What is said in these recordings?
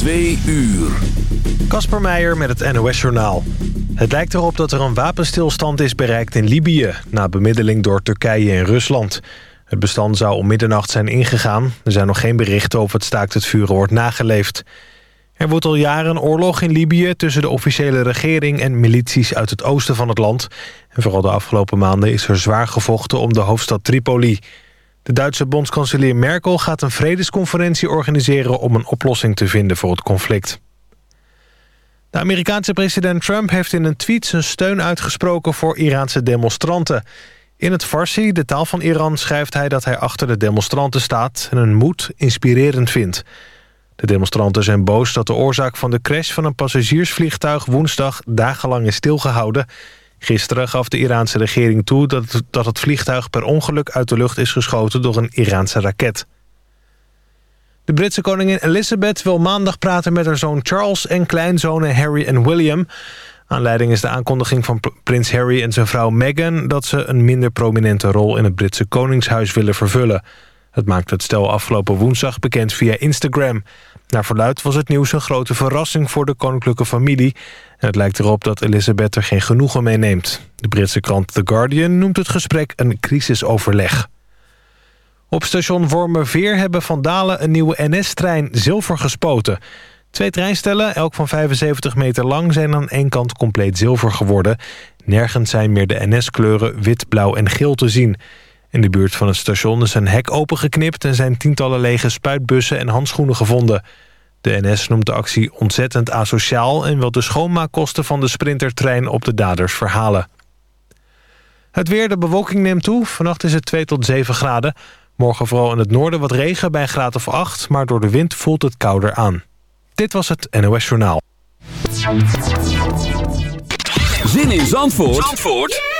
Twee uur. Kasper Meijer met het NOS-journaal. Het lijkt erop dat er een wapenstilstand is bereikt in Libië... na bemiddeling door Turkije en Rusland. Het bestand zou om middernacht zijn ingegaan. Er zijn nog geen berichten of het staakt het vuren wordt nageleefd. Er wordt al jaren een oorlog in Libië... tussen de officiële regering en milities uit het oosten van het land. En vooral de afgelopen maanden is er zwaar gevochten om de hoofdstad Tripoli... De Duitse bondskanselier Merkel gaat een vredesconferentie organiseren... om een oplossing te vinden voor het conflict. De Amerikaanse president Trump heeft in een tweet zijn steun uitgesproken... voor Iraanse demonstranten. In het Farsi, de taal van Iran, schrijft hij dat hij achter de demonstranten staat... en hun moed inspirerend vindt. De demonstranten zijn boos dat de oorzaak van de crash van een passagiersvliegtuig... woensdag dagenlang is stilgehouden... Gisteren gaf de Iraanse regering toe dat dat het vliegtuig per ongeluk uit de lucht is geschoten door een Iraanse raket. De Britse koningin Elizabeth wil maandag praten met haar zoon Charles en kleinzonen Harry en William. Aanleiding is de aankondiging van prins Harry en zijn vrouw Meghan... dat ze een minder prominente rol in het Britse koningshuis willen vervullen. Het maakte het stel afgelopen woensdag bekend via Instagram. Naar verluid was het nieuws een grote verrassing voor de koninklijke familie... en het lijkt erop dat Elizabeth er geen genoegen mee neemt. De Britse krant The Guardian noemt het gesprek een crisisoverleg. Op station Wormerveer hebben vandalen een nieuwe NS-trein zilver gespoten. Twee treinstellen, elk van 75 meter lang, zijn aan één kant compleet zilver geworden. Nergens zijn meer de NS-kleuren wit, blauw en geel te zien... In de buurt van het station is een hek opengeknipt... en zijn tientallen lege spuitbussen en handschoenen gevonden. De NS noemt de actie ontzettend asociaal... en wil de schoonmaakkosten van de sprintertrein op de daders verhalen. Het weer, de bewolking neemt toe. Vannacht is het 2 tot 7 graden. Morgen vooral in het noorden wat regen bij een graad of 8... maar door de wind voelt het kouder aan. Dit was het NOS Journaal. Zin in Zandvoort, Zandvoort?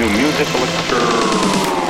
new music, literature.